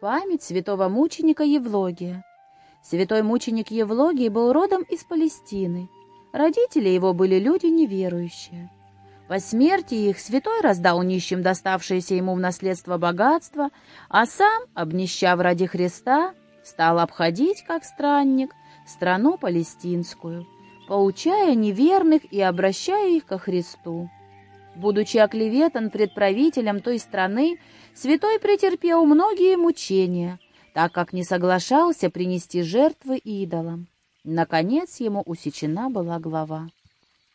Память святого мученика Евлогия. Святой мученик Евлогий был родом из Палестины. Родители его были люди неверующие. По смерти их святой раздал нищим доставшееся ему в наследство богатство, а сам, обнищав ради Христа, стал обходить, как странник, страну палестинскую, поучая неверных и обращая их ко Христу. Будучи оклеветан пред правителем той страны, святой претерпел многие мучения, так как не соглашался принести жертвы идолам. Наконец ему усечена была глава.